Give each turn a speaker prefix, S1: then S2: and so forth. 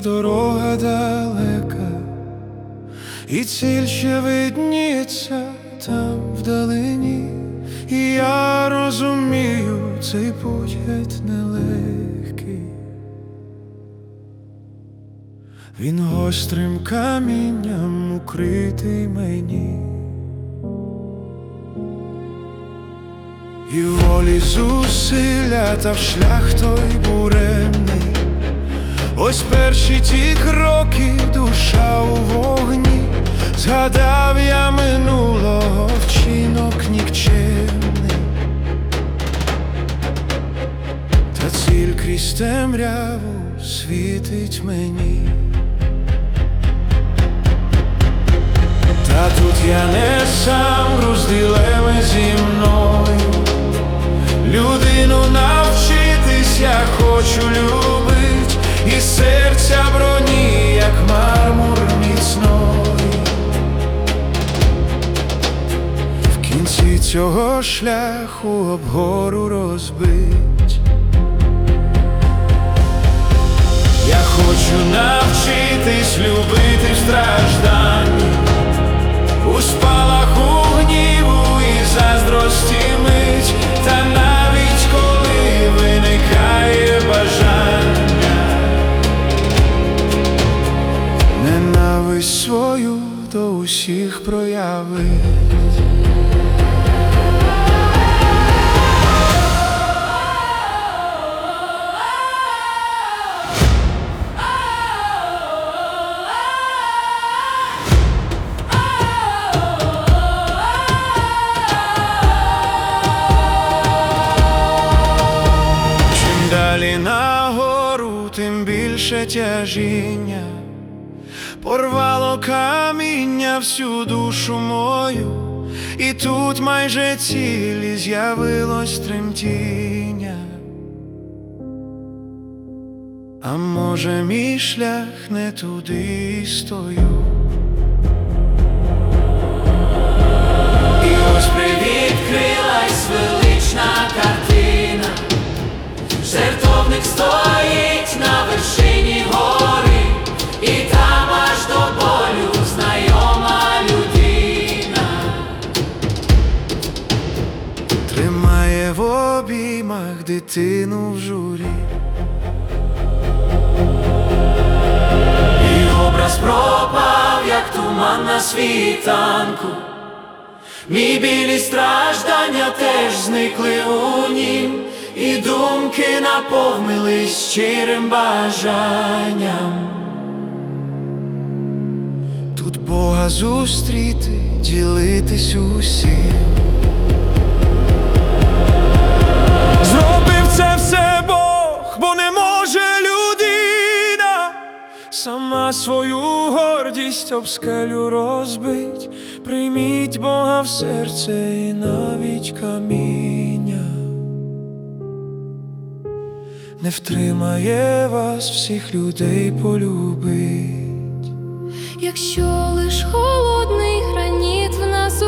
S1: дорога далека, і ціль ще видніється там вдалині, і я розумію, цей путь нелегкий. Він гострим камінням укритий мені. І волі зусилля та в шлях той буремний. Ось перші ті кроки, душа у вогні, згадав я минулого вчинок нікчемний, та ціль крізь темряву світить мені. Та тут я не сам розділеми зі мною. Людину навчитись я хочу любить, і серця броні, як мармур міцної. В кінці цього шляху об гору розбить. Я хочу навчитись любити в у спалаху усіх проявить. Далі нагору, тим більше тяжіння, порвало каміння всю душу мою, і тут майже цілі з'явилось тремтіння. А може, мій шлях не туди стою. І ось
S2: Відкрилась велична картина,
S1: обіймах дитину в журі.
S2: І образ пропав, як туман на світанку. Мій білі страждання теж зникли у нім, і думки наповнились щирим бажанням.
S1: Тут Бога зустріти, ділитись усім. Сама свою гордість об скелю розбить. Прийміть Бога в серце і навіть каміння. Не втримає вас всіх людей полюбить.
S3: Якщо лиш холодний граніт в нас у